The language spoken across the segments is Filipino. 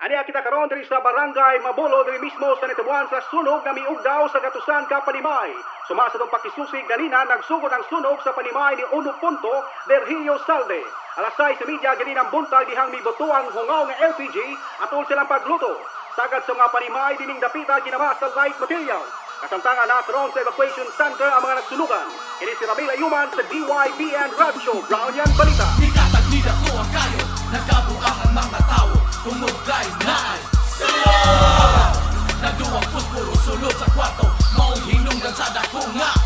Aniya kita karon diri sa barangay Mabolo diri mismo sa nitibuan sa sunog na miugdaw sa Gatusan ka Panimay. Suma sa tong pakisusig ganina nagsugod ang sunog sa Panimay ni Uno Punto Berhio Salde. Alas 6 sa media gani ang buntag dihang mibuto ang hungaw nga LPG atol silang pagluto. Sagad sa mga Panimay dining dapita ginawa sa light material. Kasamtangan na karon sa evacuation center ang mga nagsunugan. Ini si Ramil Ayuman sa DYBN Radio Show. Brown balita. Ikataglida ko ang kayo Nagkabuang ang mga tao Kay naay Sulod Nagduwang puspuro sulod sa kwarto. Maong hinunggan sa dako Sulod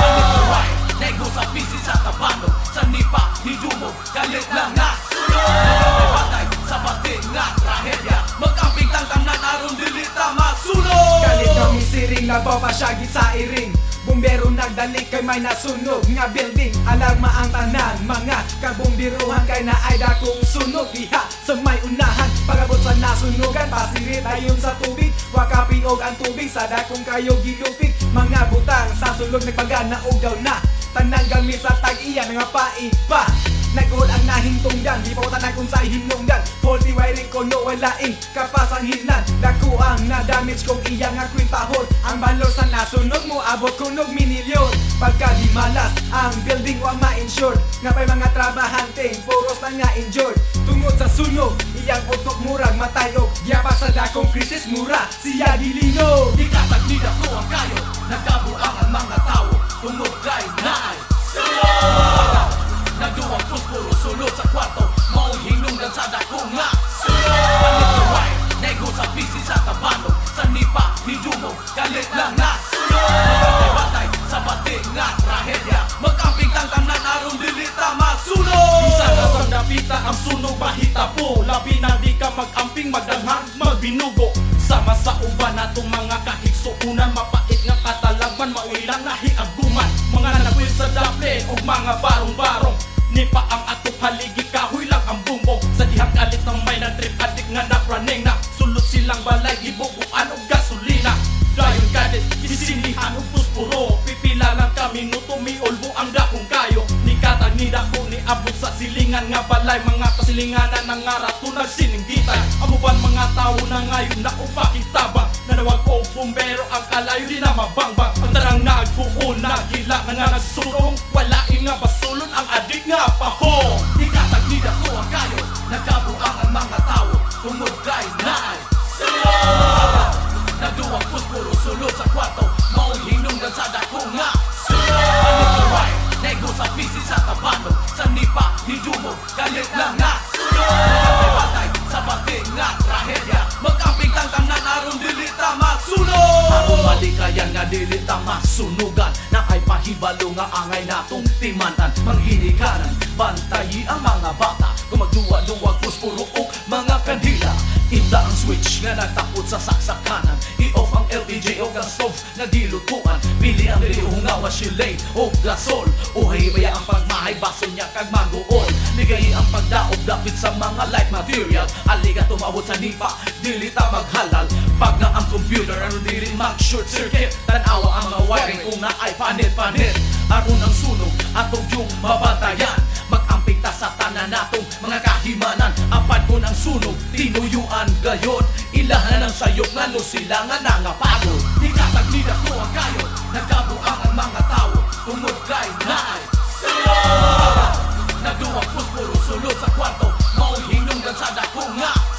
Panituray Nego sa pisi sa tabano Sa nipa hidumo Galit lang na Sulod Batay sa bating nga trahedya Magkamping tang tanan aron dili tama Sulod Galit kami siring nagpapasyagi sa iring. Bumbero nagdalik kay may nasunog. Nga building Alarma ang tanan. Mga kabumbiruhan kay na ay dakong sunog. Diha sa may unahan nasunugan Pasirit ayon sa tubig. Wakapiog ang tubig sa dakong kayo gilupig Mga butang sa sulog nagpagana og daw na. Tanang gamit sa tag-iya nga paipa Nagol ang nahintungdan Di pa ko tanang kung sa hinungdan Faulty wiring ko no walaing kapasang hinan Dako ang na-damage kong iya nga kwintahon Ang balor sa nasunog mo abot kunog minilyon. Pagka di malas ang building wa ma-insured. Nga pa'y mga trabahanteng puros na nga injured. Tungod sa sunog iyang utok murag matayog Yapa sa dakong krisis mura siya dilino Ikataglida ko ang kayo. Nagkabuang ang mga tao Tungod kay naay Sulod mga barong-barong. Nipa ang ato haligi kahoy lang ang bumbong Sa dihang galit ng may nagtrip adik nga napraneng na. Sulot silang balay gibubuan og gasolina. Dayon galit isinihan og puspuro. Pipila lang ka minuto miulbo ang dakong kayo. Ni katang ni dako ni abot sa silingan nga balay. Mga kasilinganan ng nga rato nagsininggitan. Amuban mga tao na ngayon na upakitabang Nanawag ko bumbero ang kalayo di na mabangbang. Ang tarang nagpuon na gila nga nga basulon ang adik nga paho Ikataglida ko ang kayo. Nagkabuang ang mga tao. Tungod kay naay Sulod Nagduwang puspuro sulod sa kwarto. Maong hinungdan sa dako nga Sulod Panituray Nego sa pisi sa tabano. Sa nipa hidumo Galit lang na Sulod Batay sa bating nga trahedya Magkamping tang tanan aron dili tama Sulod Aron malikayan nga dili tama Na pahibalo nga angay natong timanan Manghinikanan Bantayi ang mga bata. Kung magduwa-duwag puspuro og mga kandila. Ita ang switch nga nagtapot sa saksakanan. I-off ang LPG o ang stove nga dilutuan. Pili ang dili hungawa silay o gasol. Uhay baya ang pagmahay baso niya kag maguol. Ligay ang pagdaog dapit sa mga light material. Aliga tumabot sa nipa, dili ta maghalal. Pag na ang computer ano dili mag short circuit? Tanawa ang mga wiring kung na ay sunog, tinuyuan gayon Ilahan ng sayok nga no sila nga nangapagod Di kataglida ko ang kayo Nagkabuang ang mga tao Tungod kay naay. Sulod Nagduwang puspuro sulod sa kwarto Maong hinungdan sa dako nga